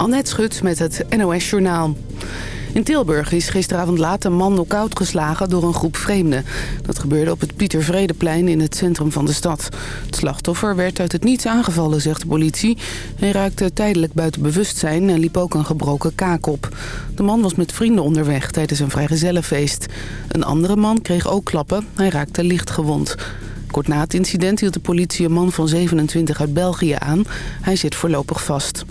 Annette Schut met het NOS Journaal. In Tilburg is gisteravond laat een man knock-out geslagen door een groep vreemden. Dat gebeurde op het Pieter Vredeplein in het centrum van de stad. Het slachtoffer werd uit het niets aangevallen, zegt de politie. Hij raakte tijdelijk buiten bewustzijn en liep ook een gebroken kaak op. De man was met vrienden onderweg tijdens een vrijgezellenfeest. Een andere man kreeg ook klappen. Hij raakte licht gewond. Kort na het incident hield de politie een man van 27 uit België aan. Hij zit voorlopig vast.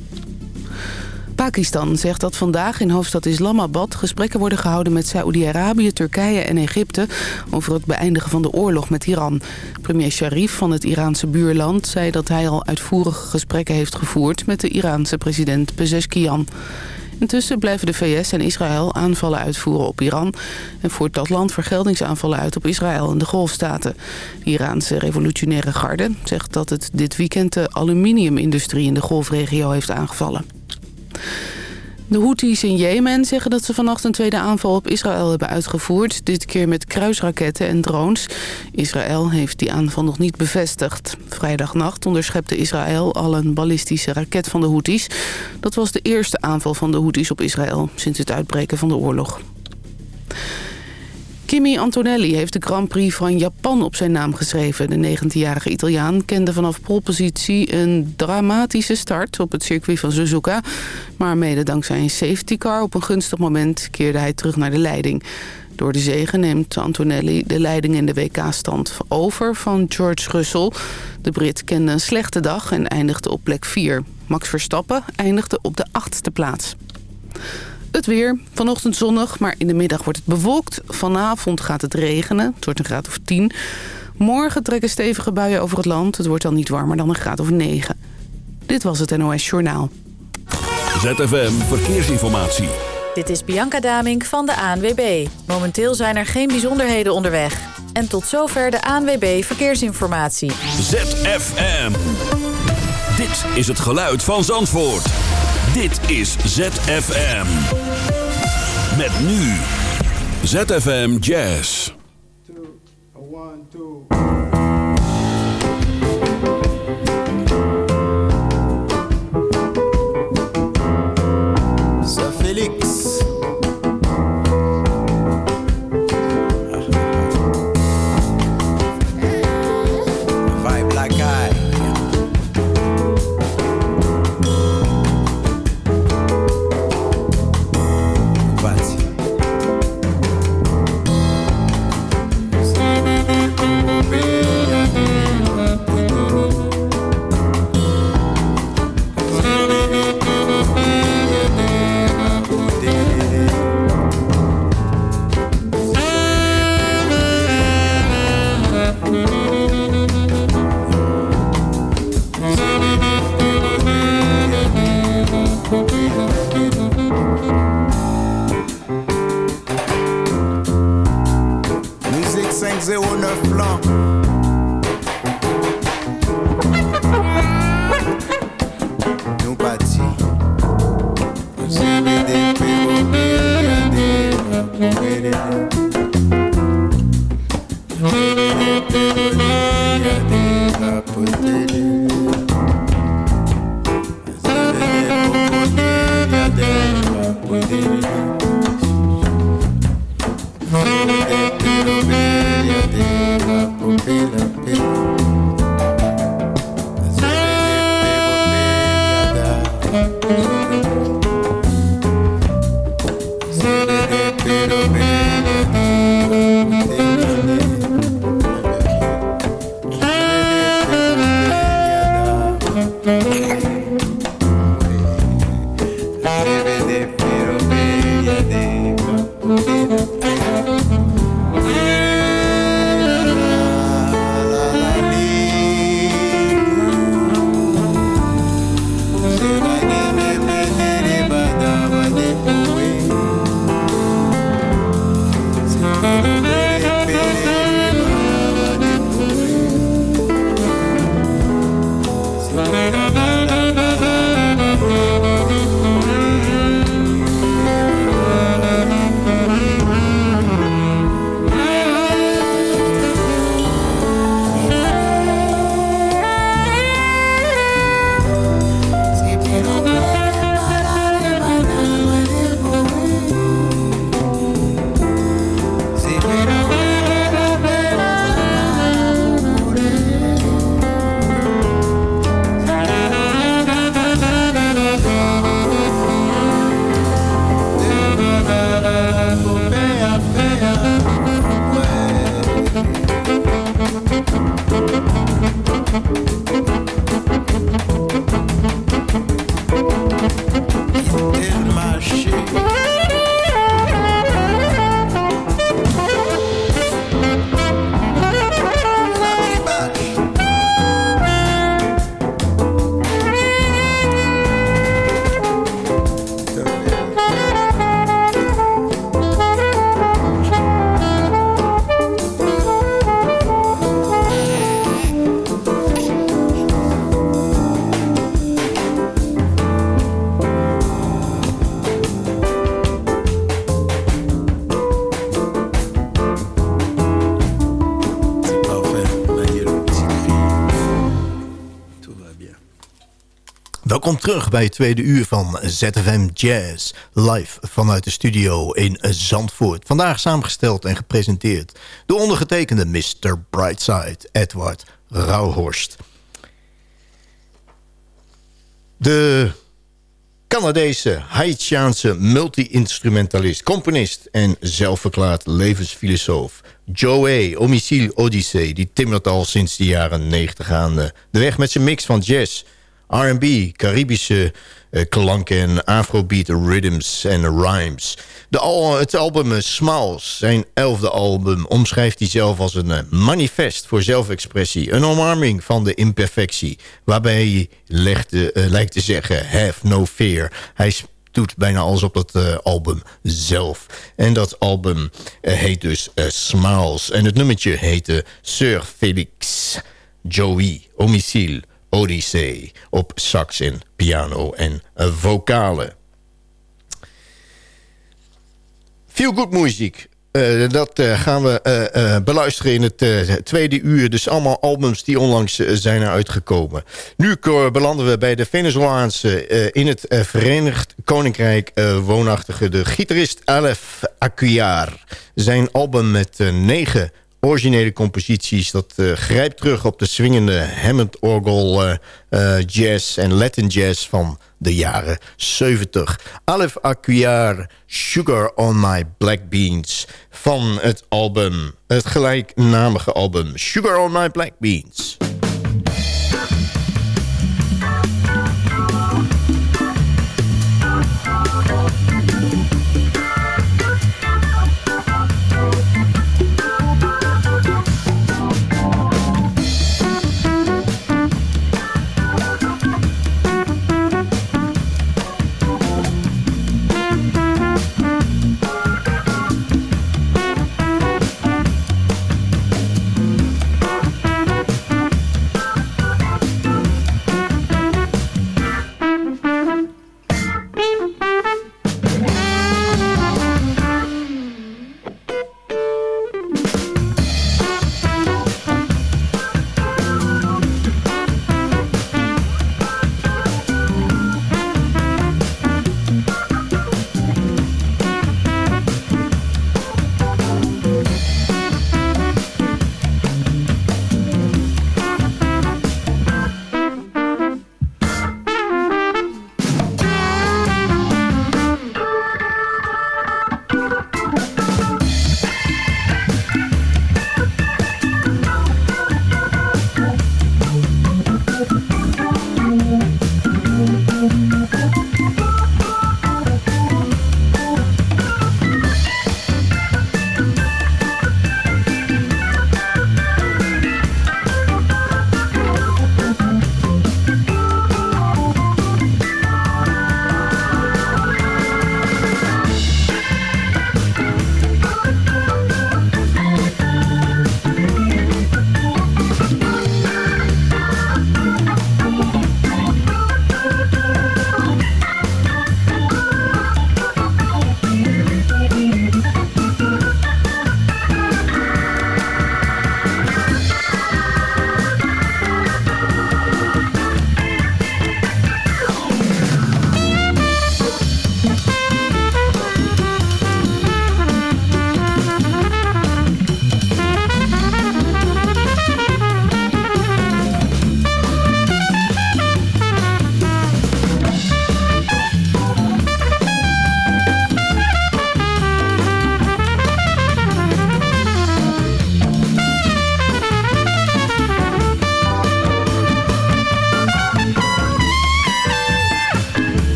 Pakistan zegt dat vandaag in hoofdstad Islamabad gesprekken worden gehouden met Saoedi-Arabië, Turkije en Egypte over het beëindigen van de oorlog met Iran. Premier Sharif van het Iraanse buurland zei dat hij al uitvoerige gesprekken heeft gevoerd met de Iraanse president Pezeshkian. Intussen blijven de VS en Israël aanvallen uitvoeren op Iran... en voert dat land vergeldingsaanvallen uit op Israël en de Golfstaten. De Iraanse revolutionaire garde zegt dat het dit weekend de aluminiumindustrie in de Golfregio heeft aangevallen. De Houthis in Jemen zeggen dat ze vannacht een tweede aanval op Israël hebben uitgevoerd. Dit keer met kruisraketten en drones. Israël heeft die aanval nog niet bevestigd. Vrijdagnacht onderschepte Israël al een ballistische raket van de Houthis. Dat was de eerste aanval van de Houthis op Israël sinds het uitbreken van de oorlog. Kimi Antonelli heeft de Grand Prix van Japan op zijn naam geschreven. De 19-jarige Italiaan kende vanaf polepositie een dramatische start op het circuit van Suzuka. Maar mede dankzij een safety car op een gunstig moment keerde hij terug naar de leiding. Door de zegen neemt Antonelli de leiding in de WK-stand over van George Russell. De Brit kende een slechte dag en eindigde op plek 4. Max Verstappen eindigde op de achtste plaats. Het weer. Vanochtend zonnig, maar in de middag wordt het bewolkt. Vanavond gaat het regenen. Het wordt een graad of 10. Morgen trekken stevige buien over het land. Het wordt dan niet warmer dan een graad of 9. Dit was het NOS Journaal. ZFM Verkeersinformatie. Dit is Bianca Damink van de ANWB. Momenteel zijn er geen bijzonderheden onderweg. En tot zover de ANWB Verkeersinformatie. ZFM. Dit is het geluid van Zandvoort. Dit is ZFM. Met nu ZFM Jazz. Two, one, two. Terug bij het tweede uur van ZFM Jazz. Live vanuit de studio in Zandvoort. Vandaag samengesteld en gepresenteerd door ondergetekende Mr. Brightside, Edward Rauhorst. De Canadese Haitiaanse multi-instrumentalist, componist en zelfverklaard levensfilosoof Joey Omicile Odyssey... die timmert al sinds de jaren 90 aan de weg met zijn mix van jazz R&B, Caribische uh, klanken en afrobeat rhythms en rhymes. De al, het album Smiles, zijn elfde album, omschrijft hij zelf als een eh, manifest voor zelfexpressie. Een omarming van de imperfectie, waarbij hij lijkt te zeggen, have no fear. Hij doet bijna alles op dat album zelf. En dat album heet dus Smiles. En het nummertje heette Sir Felix Joey Omicile Odyssey op sax en piano en vocalen. Feel good muziek. Uh, dat uh, gaan we uh, beluisteren in het tweede uur. Dus allemaal albums die onlangs zijn uitgekomen. Nu belanden we bij de Venezolaanse in het Verenigd Koninkrijk woonachtige... de gitarist Alef Acuyar. Zijn album met negen originele composities. Dat uh, grijpt terug op de swingende Hammond-orgel uh, uh, jazz en Latin jazz van de jaren 70. Alef Acuyar, Sugar on My Black Beans van het album, het gelijknamige album Sugar on My Black Beans.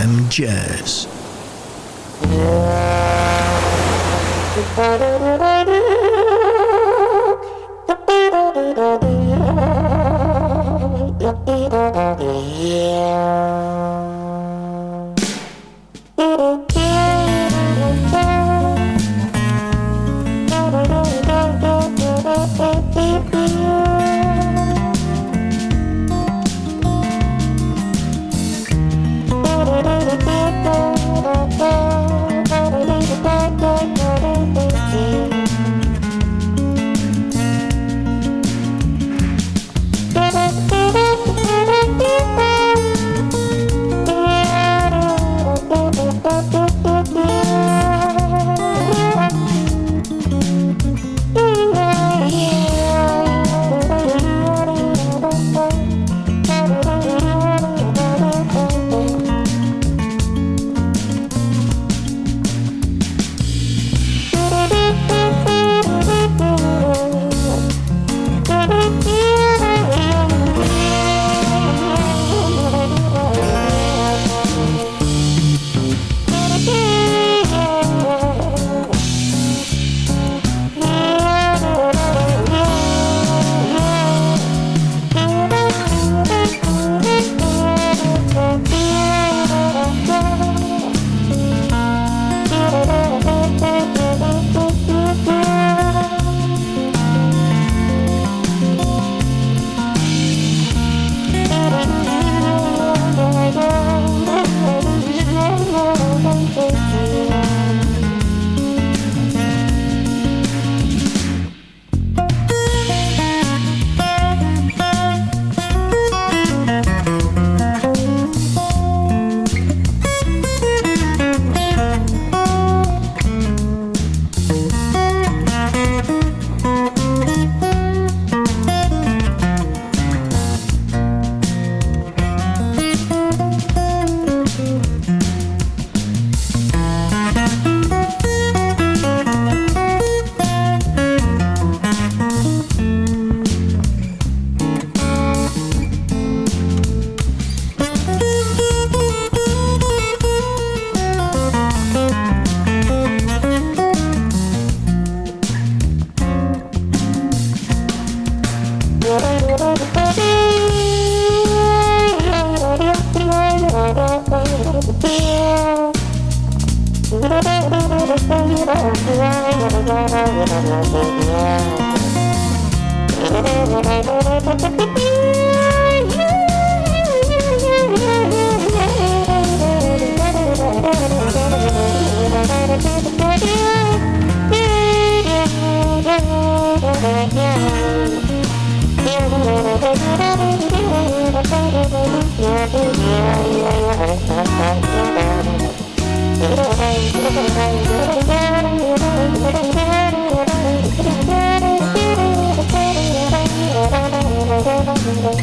ZFM Jazz. De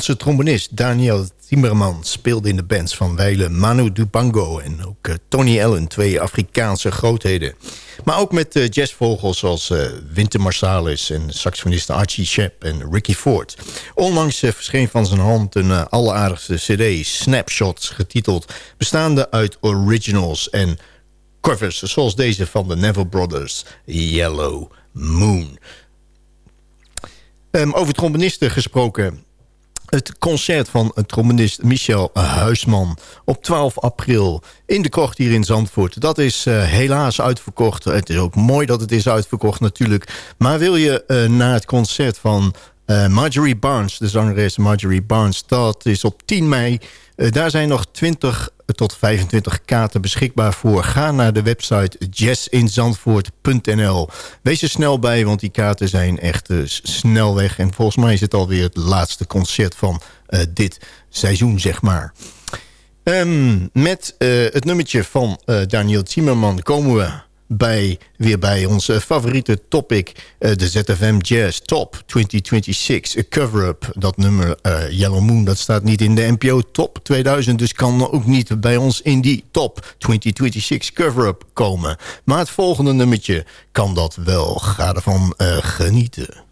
Franse trombonist Daniel Timmerman speelde in de bands van wijlen Manu Dubango en ook uh, Tony Allen, twee Afrikaanse grootheden. Maar ook met uh, jazzvogels zoals uh, Winter Marsalis en saxofonisten Archie Shepp en Ricky Ford. Onlangs verscheen van zijn hand een alleraardigste cd, Snapshots, getiteld, bestaande uit originals en covers zoals deze van de Neville Brothers, Yellow Moon. Um, over trombonisten gesproken het concert van trombonist Michel Huisman op 12 april in de krocht hier in Zandvoort. Dat is uh, helaas uitverkocht. Het is ook mooi dat het is uitverkocht natuurlijk. Maar wil je uh, naar het concert van uh, Marjorie Barnes, de zangeres Marjorie Barnes... dat is op 10 mei. daar zijn nog 20 tot 25 kaarten beschikbaar voor. Ga naar de website jazzinzandvoort.nl. Wees er snel bij, want die kaarten zijn echt uh, snel weg. En volgens mij is het alweer het laatste concert van dit seizoen, zeg maar. Um, met het nummertje van Daniel Zimmerman komen we bij, weer bij onze favoriete topic. Uh, de ZFM Jazz Top 2026. A cover-up. Dat nummer uh, Yellow Moon, dat staat niet in de NPO Top 2000. Dus kan ook niet bij ons in die Top 2026 cover-up komen. Maar het volgende nummertje kan dat wel. Ga ervan genieten.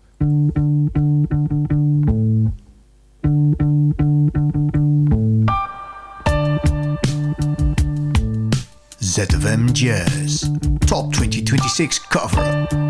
ZFM Jazz Top 2026 cover.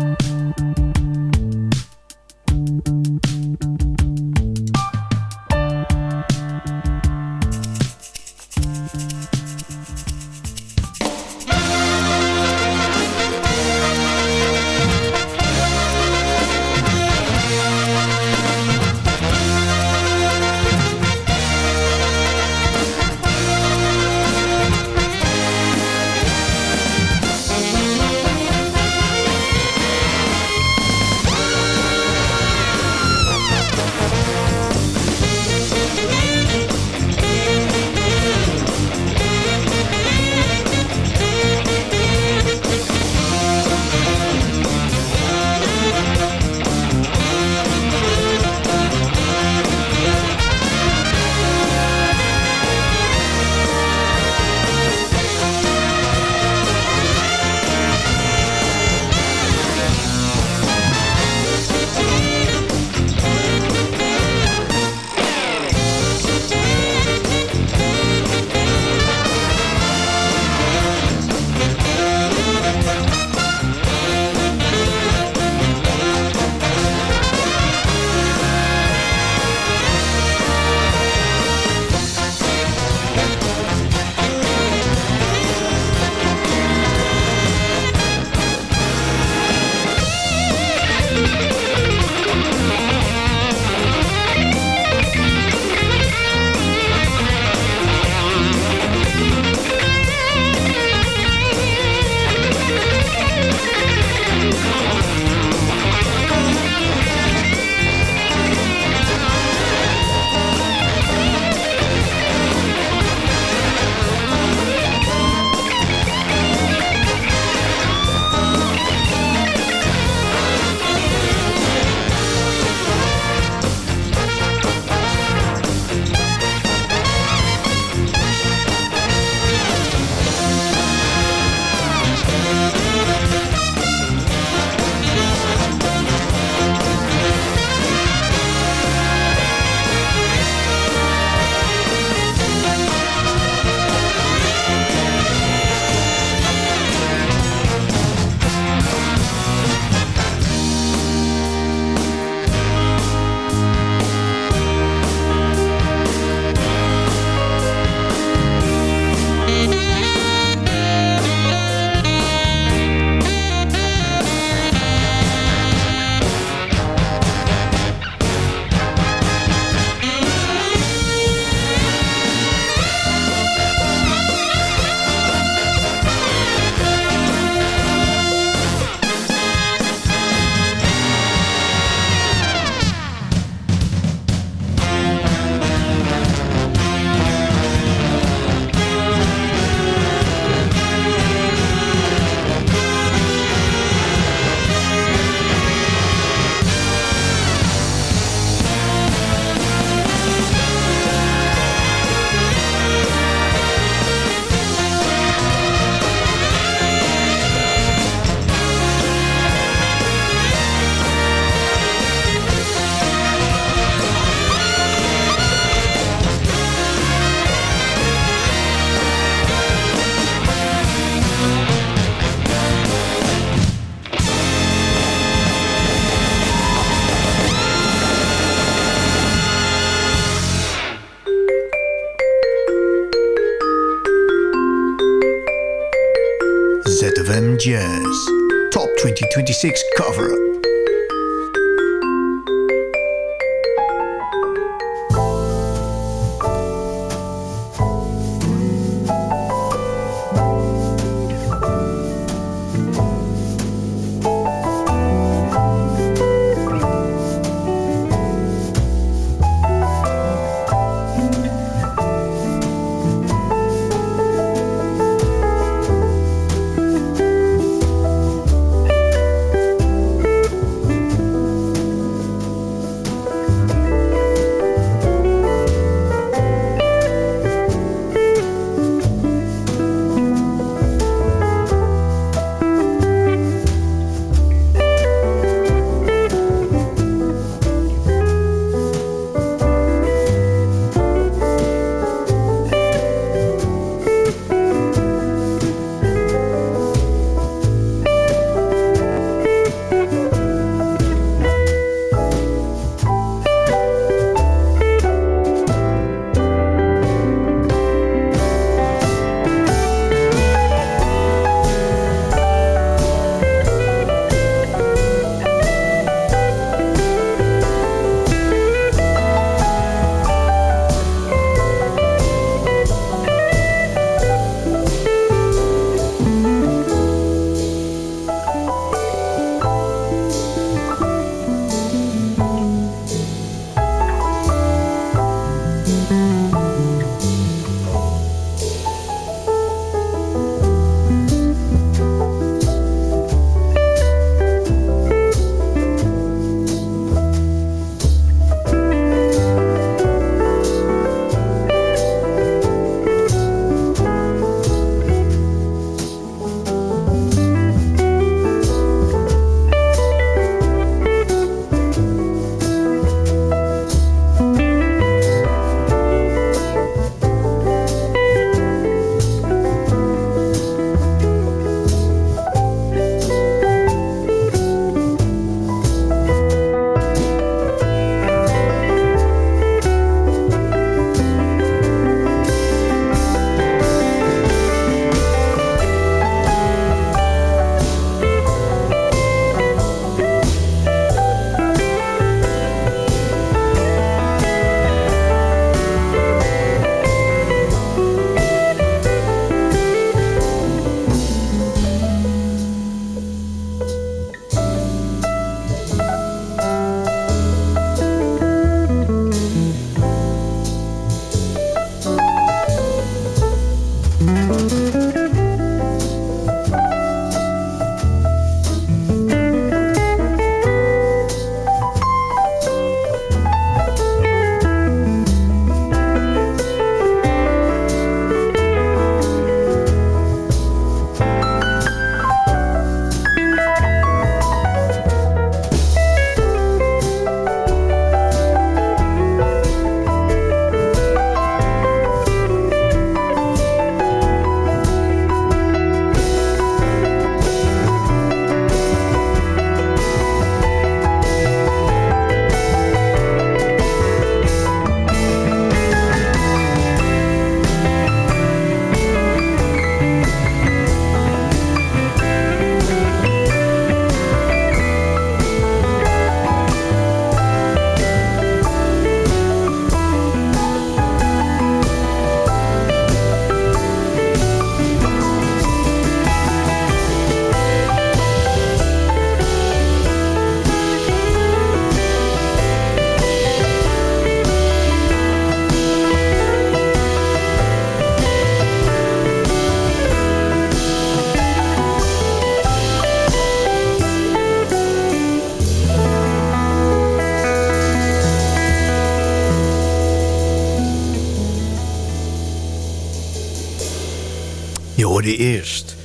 Hoorde eerst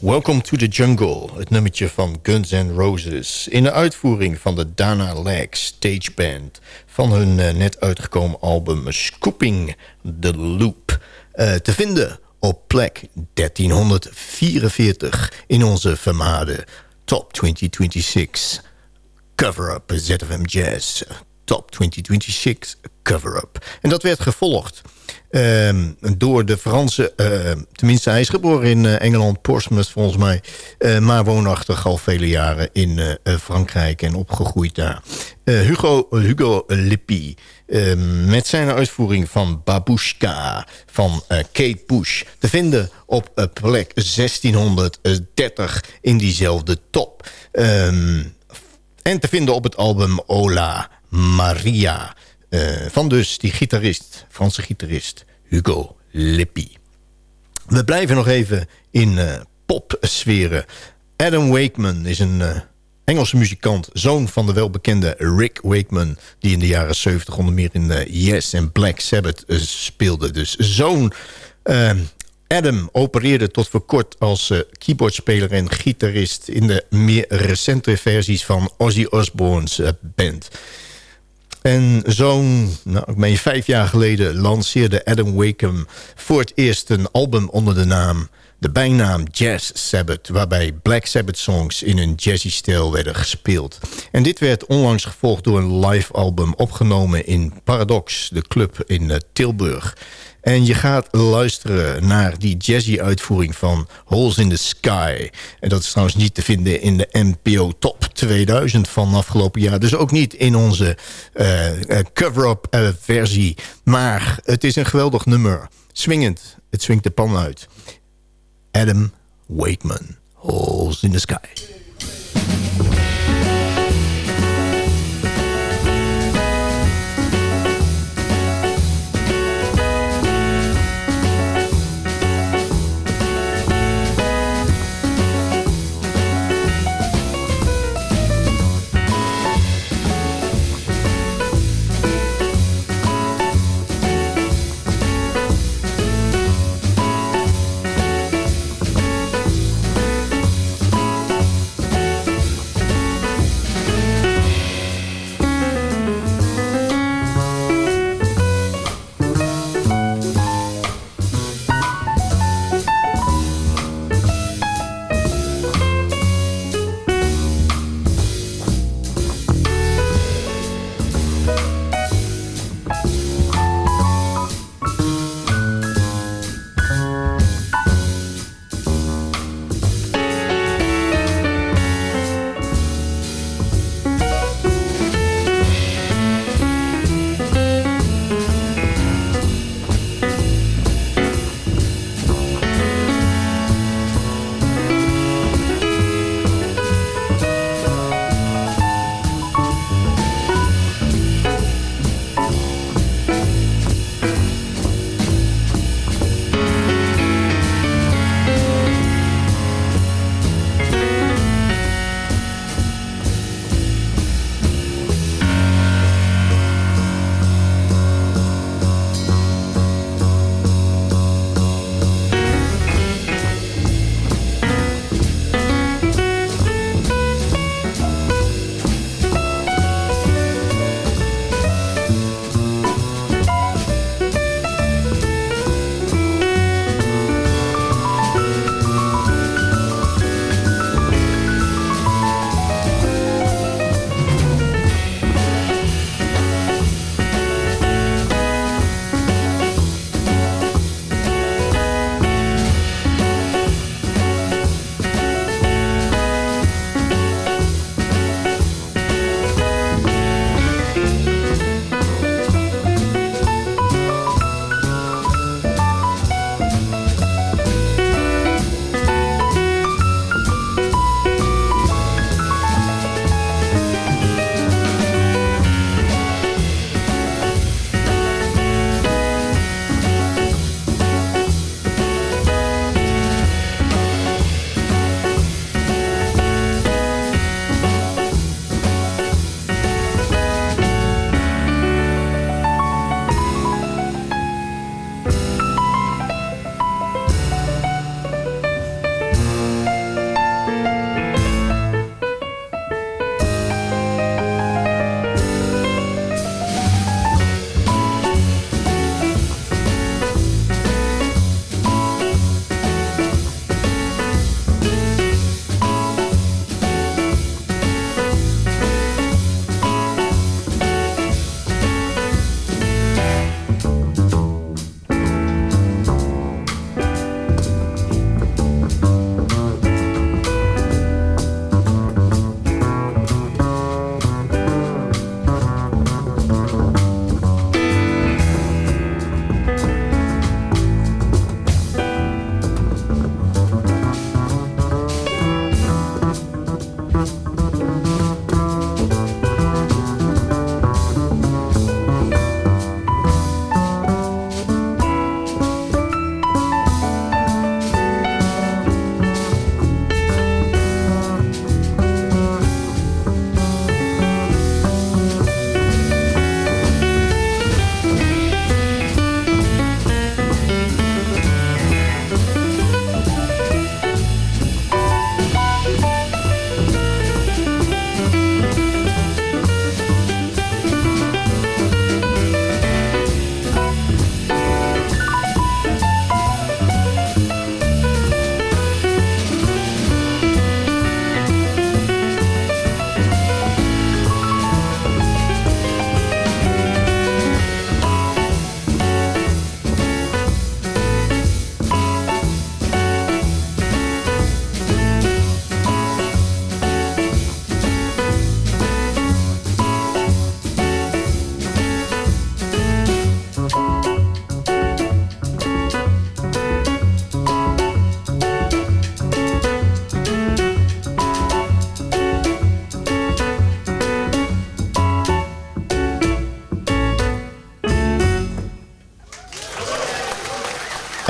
Welcome to the Jungle, het nummertje van Guns N' Roses... in de uitvoering van de Dana Leg Stage Band... van hun uh, net uitgekomen album Scooping the Loop. Uh, te vinden op plek 1344 in onze vermade Top 2026 Cover-up ZFM Jazz. Top 2026 Cover-Up. En dat werd gevolgd Ehm, door de Franse... Uh, tenminste, hij is geboren in uh, Engeland, Portsmouth volgens mij. Uh, maar woonachtig al vele jaren in Frankrijk en opgegroeid daar. Hugo, Hugo Lippi. Ehm, met zijn uitvoering van Babushka van Kate Bush. Te vinden op plek 1630 in diezelfde top. En te vinden op het album Ola Maria... Uh, van dus die gitarist, Franse gitarist Hugo Lippi. We blijven nog even in uh, popsferen. Adam Wakeman is een uh, Engelse muzikant, zoon van de welbekende Rick Wakeman... die in de jaren 70 onder meer in Yes en Black Sabbath speelde. Dus zoon Adam opereerde tot voor kort als keyboardspeler en gitarist... in de meer recente versies van Ozzy Osbourne's band... En zo'n, nou, ik meen vijf jaar geleden lanceerde Adam Wakeham voor het eerst een album onder de naam, de bijnaam Jazz Sabbath, waarbij Black Sabbath songs in een jazzy stijl werden gespeeld. En dit werd onlangs gevolgd door een live album opgenomen in Paradox, de club in eh, Tilburg. En je gaat luisteren naar die jazzy uitvoering van Holes in the Sky. En dat is trouwens niet te vinden in de NPO Top 2000 van afgelopen jaar. Dus ook niet in onze uh, cover-up uh, versie. Maar het is een geweldig nummer. Swingend. Het swingt de pan uit. Adam Wakeman. Holes in the Sky.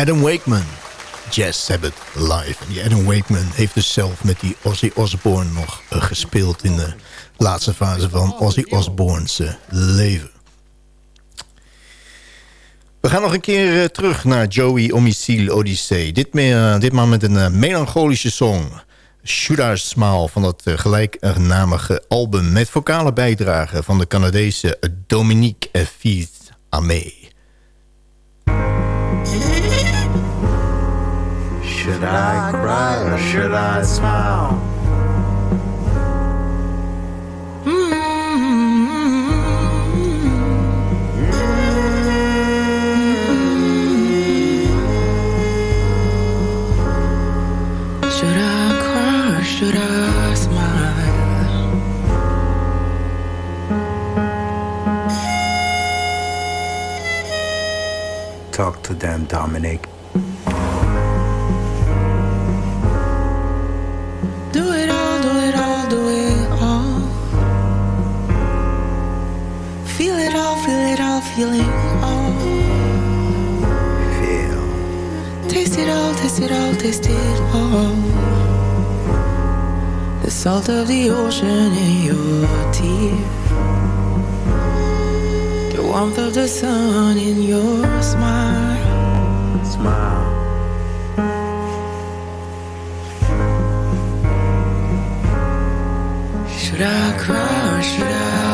Adam Wakeman. Jazz Sabbath live. En die Adam Wakeman heeft dus zelf met die Ozzy Osbourne nog eh, gespeeld... in de laatste fase van Ozzy Osbourne's eh, leven. We gaan nog een keer eh, terug naar Joey Omicile Odyssey. Dit, ditmaal met een melancholische song... Should I Smile van het gelijknamige album... met vocale bijdrage van de Canadese Dominique Fils Amé. Should I cry or should I smile? Should I cry or should I smile? Talk to them, Dominic. It all, feel it all, feel it all. Feel. Taste it all, taste it all, taste it all. The salt of the ocean in your tear. The warmth of the sun in your smile. Smile. Should I cry or should I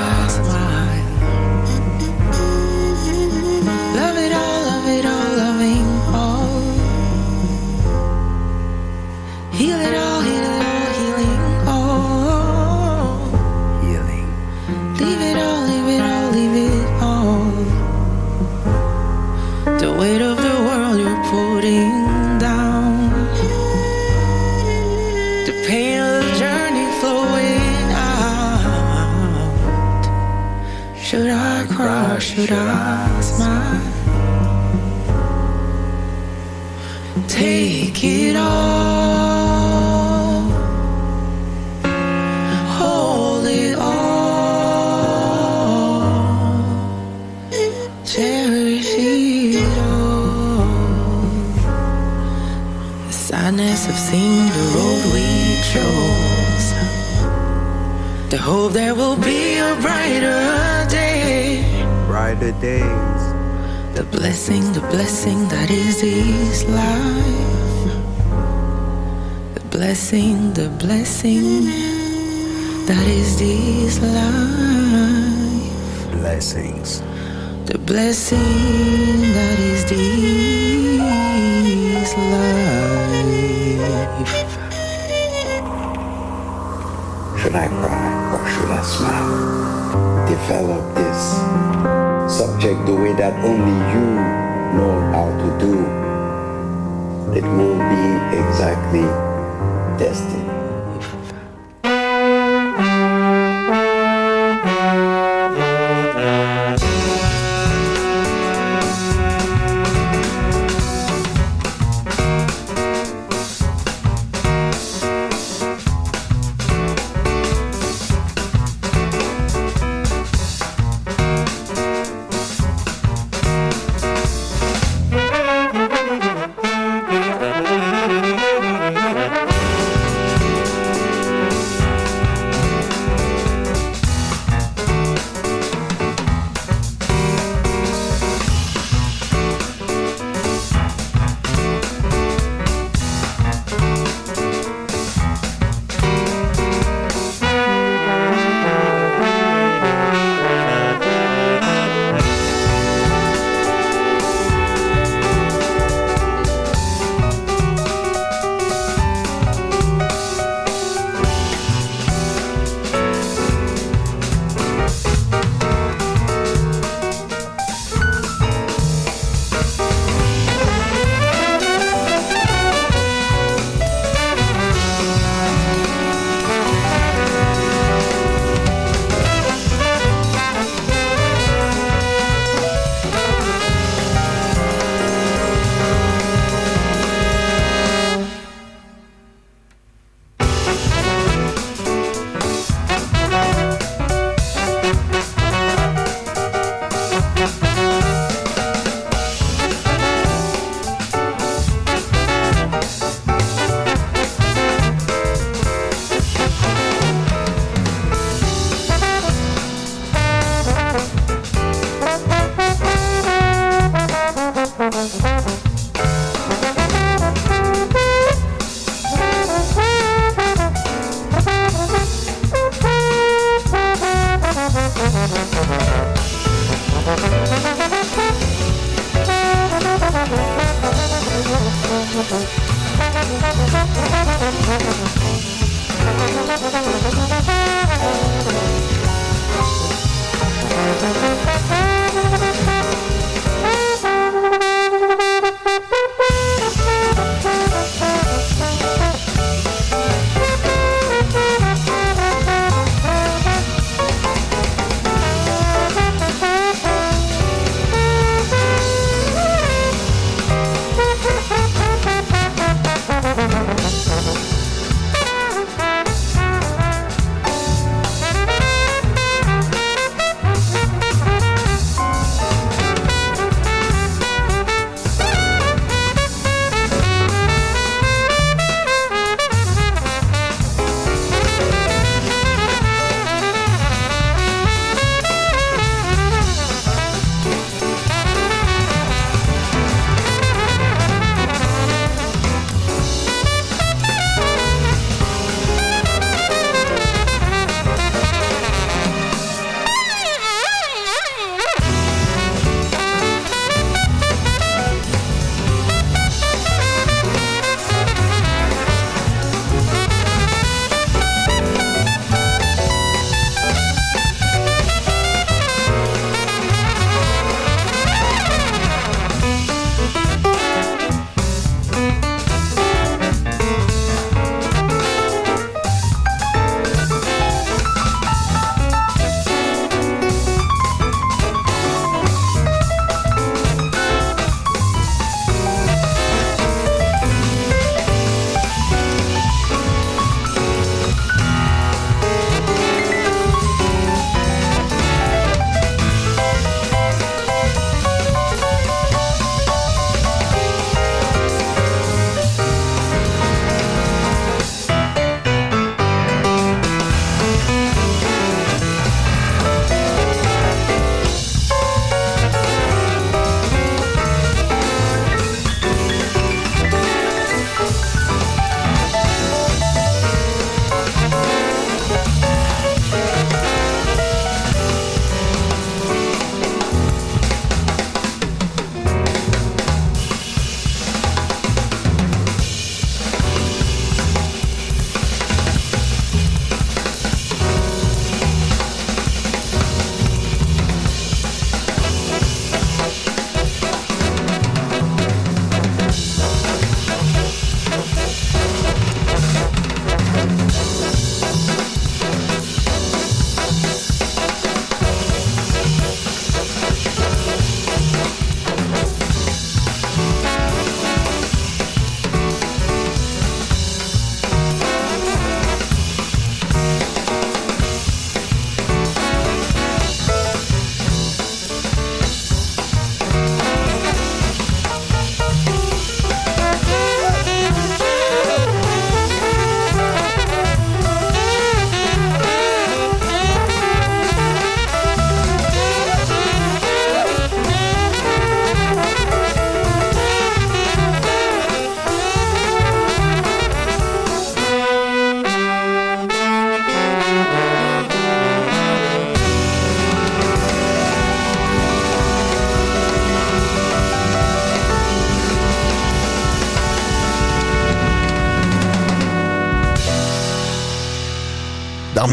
or should I smile? Take it all. Hold it all. Cherish it all. The sadness of seeing the road we chose. The hope there will be a brighter. Brighter days. The blessing, the blessing that is this life. The blessing, the blessing that is this life. Blessings. The blessing that is this life. Should I cry or should I smile? Develop subject the way that only you know how to do. It will be exactly destiny.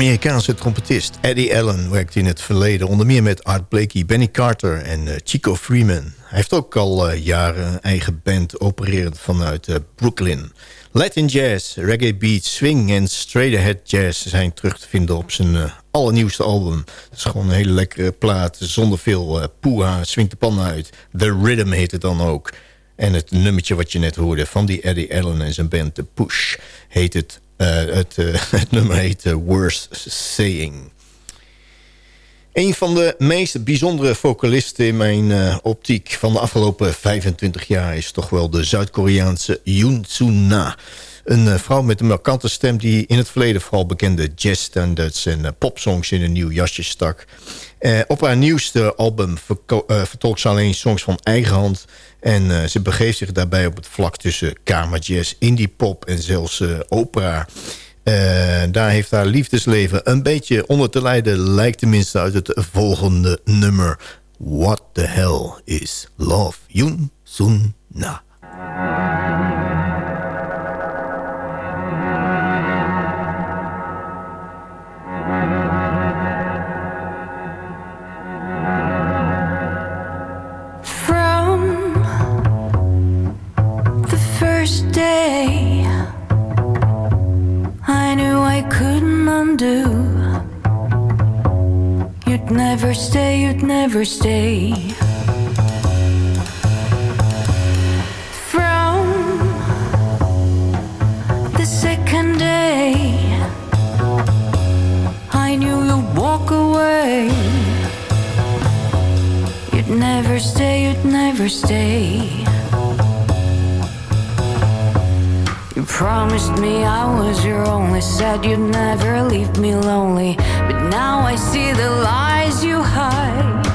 Amerikaanse trompetist Eddie Allen werkte in het verleden... onder meer met Art Blakey, Benny Carter en eh, Chico Freeman. Hij heeft ook al uh, jaren eigen band opererend vanuit uh, Brooklyn. Latin jazz, reggae beat, swing en straight ahead jazz... zijn terug te vinden op zijn allernieuwste album. Het is gewoon een hele lekkere plaat zonder veel poeha, swingt de pan uit. The Rhythm heet het dan ook. En het nummertje wat je net hoorde van die Eddie Allen en zijn band The Push... heet het het, uh, het, nummer heet uh, Worst Saying. Een van de meest bijzondere vocalisten in mijn optiek van de afgelopen 25 jaar... is toch wel de Zuid-Koreaanse Yoon Soo-na. Een vrouw met een markante stem die in het verleden vooral bekende jazzstandards en popsongs in een nieuw jasje stak. Op haar nieuwste album vertolkt ze alleen songs van eigen hand... En uh, ze begeeft zich daarbij op het vlak tussen kamerjazz, indie pop en zelfs uh, opera. Uh, daar heeft haar liefdesleven een beetje onder te lijden... lijkt tenminste uit het volgende nummer. What the hell is love? Yoon Sun Na. You'd never stay, you'd never stay. From the second day, I knew you'd walk away. You'd never stay, you'd never stay. You promised me I was your only, said you'd never leave me lonely. But now I see the lies you hide.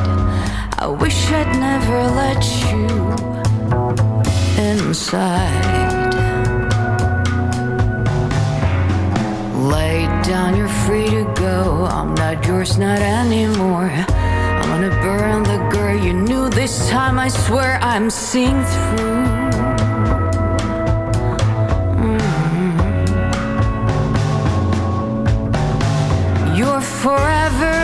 I wish I'd never let you inside. Lay down, you're free to go. I'm not yours, not anymore. I'm gonna burn the girl you knew this time. I swear I'm seeing through. Forever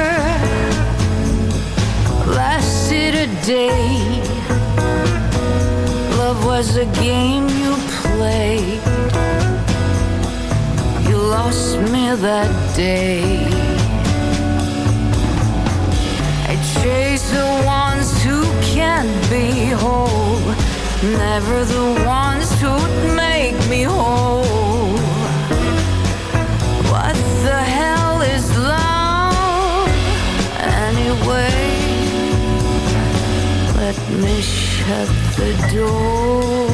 lasted a day. Love was a game you played. You lost me that day. I chase the ones who can't be whole, never the ones who'd make me whole. Anyway? Let me shut the door.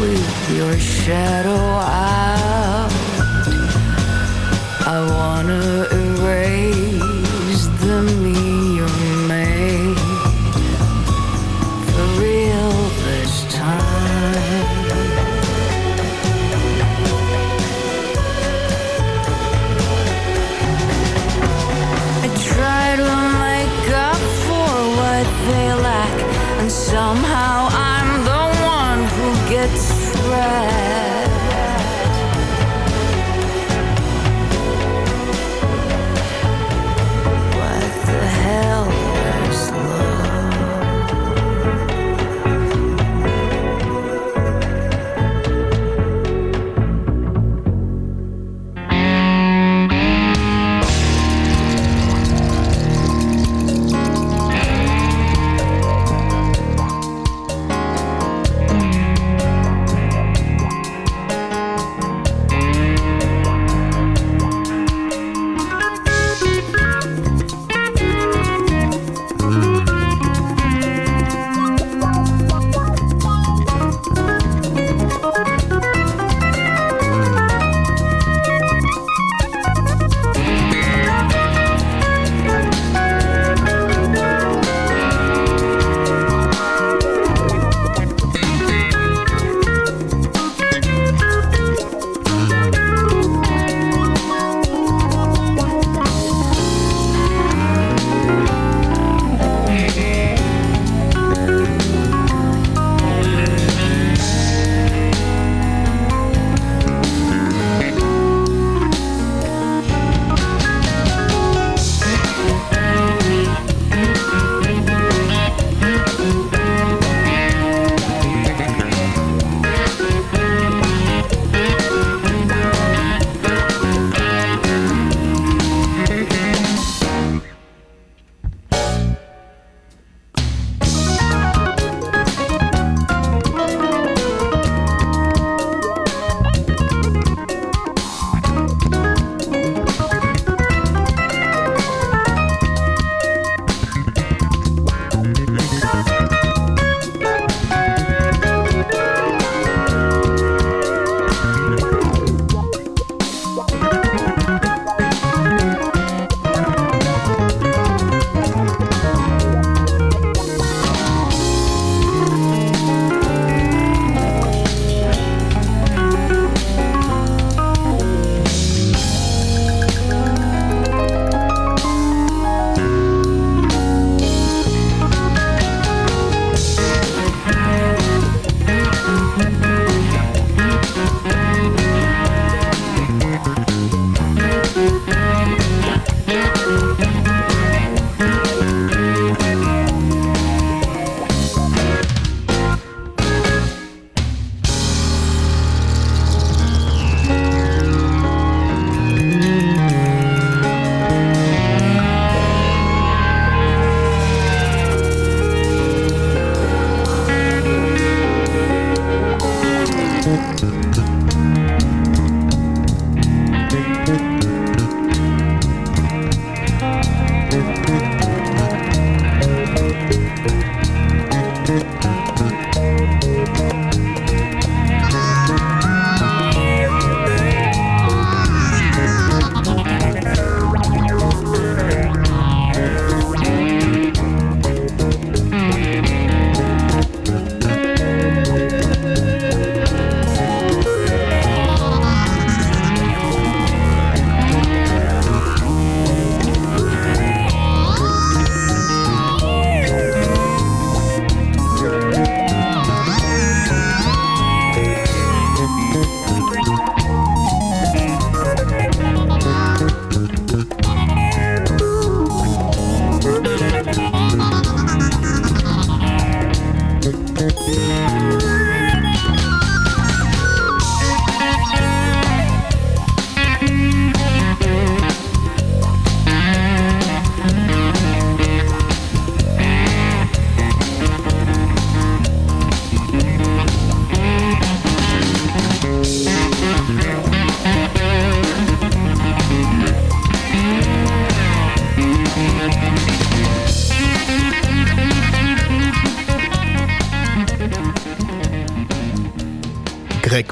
Leave your shadow out. I wanna erase the me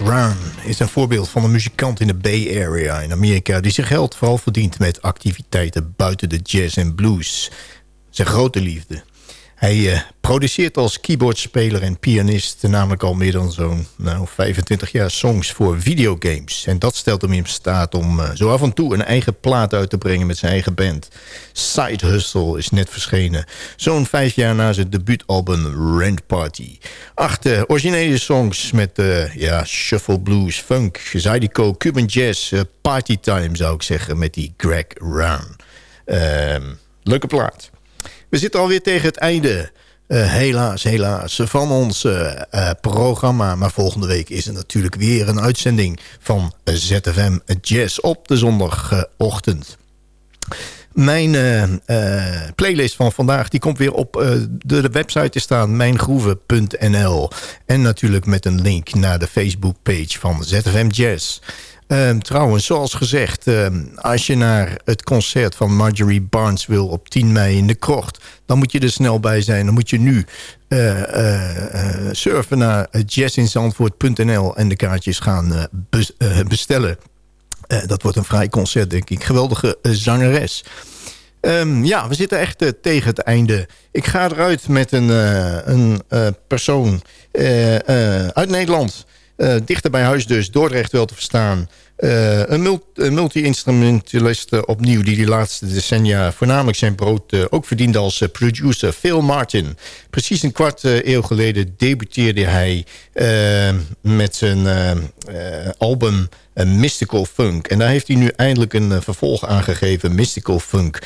Run is een voorbeeld van een muzikant in de Bay Area in Amerika... die zijn geld vooral verdient met activiteiten buiten de jazz en blues. Zijn grote liefde. Hij uh, produceert als keyboardspeler en pianist... namelijk al meer dan zo'n nou, 25 jaar songs voor videogames. En dat stelt hem in staat om uh, zo af en toe een eigen plaat uit te brengen... met zijn eigen band. Side Hustle is net verschenen. Zo'n vijf jaar na zijn debuutalbum Rent Party. Acht uh, originele songs met ja, shuffle blues, funk, zydeco, Cuban jazz... party time zou ik zeggen met die Greg Round. Ehm, leuke plaat. We zitten alweer tegen het einde. Uh, helaas, helaas, van ons uh, uh, programma. Maar volgende week is er natuurlijk weer een uitzending van ZFM Jazz op de zondagochtend. Mijn playlist van vandaag die komt weer op de, de, website te staan, mijngroeven.nl. En natuurlijk met een link naar de Facebook-page van ZFM Jazz. Um, trouwens, zoals gezegd, um, als je naar het concert van Marjorie Barnes wil op 10 mei in de Krocht, dan moet je er snel bij zijn. Dan moet je nu uh, uh, surfen naar jazzinzandvoort.nl en de kaartjes gaan be bestellen. dat wordt een vrij concert, denk ik. Geweldige zangeres. Um, ja, we zitten echt tegen het einde. Ik ga eruit met een, een persoon uit Nederland dichter bij huis dus, Dordrecht wel te verstaan. Uh, een, multi-instrumentalist opnieuw die de laatste decennia voornamelijk zijn brood ook verdiende als producer. Phil Martin. Precies een kwart eeuw geleden debuteerde hij met zijn album Mystical Funk. En daar heeft hij nu eindelijk een vervolg aangegeven. Mystical Funk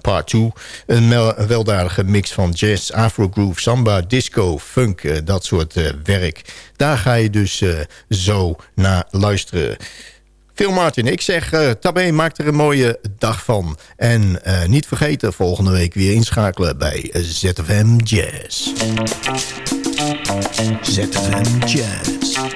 Part 2. Een, weldadige mix van jazz, afro-groove, samba, disco, funk. dat soort werk. Daar ga je dus zo naar luisteren. Phil Martin, ik zeg uh, Tabé, maak er een mooie dag van. En niet vergeten, volgende week weer inschakelen bij ZFM Jazz. ZFM Jazz.